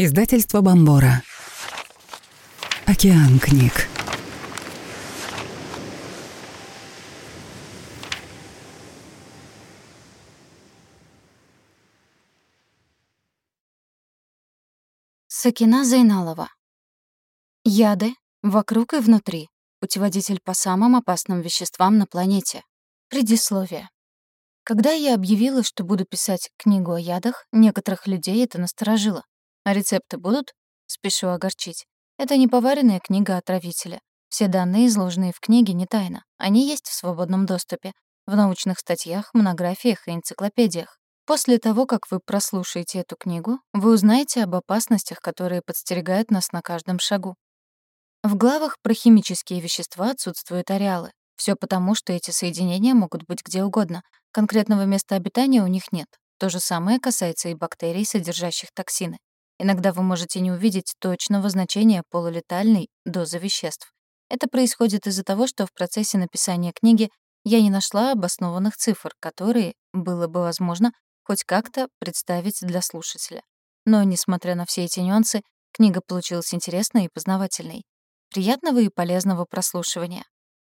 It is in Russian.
Издательство Бомбора. Океан книг. Сакина Зайналова. Яды. Вокруг и внутри. Путеводитель по самым опасным веществам на планете. Предисловие. Когда я объявила, что буду писать книгу о ядах, некоторых людей это насторожило. А рецепты будут? Спешу огорчить. Это не поваренная книга отравителя. Все данные, изложенные в книге, не тайна. Они есть в свободном доступе. В научных статьях, монографиях и энциклопедиях. После того, как вы прослушаете эту книгу, вы узнаете об опасностях, которые подстерегают нас на каждом шагу. В главах про химические вещества отсутствуют ареалы. Все потому, что эти соединения могут быть где угодно. Конкретного места обитания у них нет. То же самое касается и бактерий, содержащих токсины. Иногда вы можете не увидеть точного значения полулетальной дозы веществ. Это происходит из-за того, что в процессе написания книги я не нашла обоснованных цифр, которые, было бы возможно, хоть как-то представить для слушателя. Но, несмотря на все эти нюансы, книга получилась интересной и познавательной. Приятного и полезного прослушивания.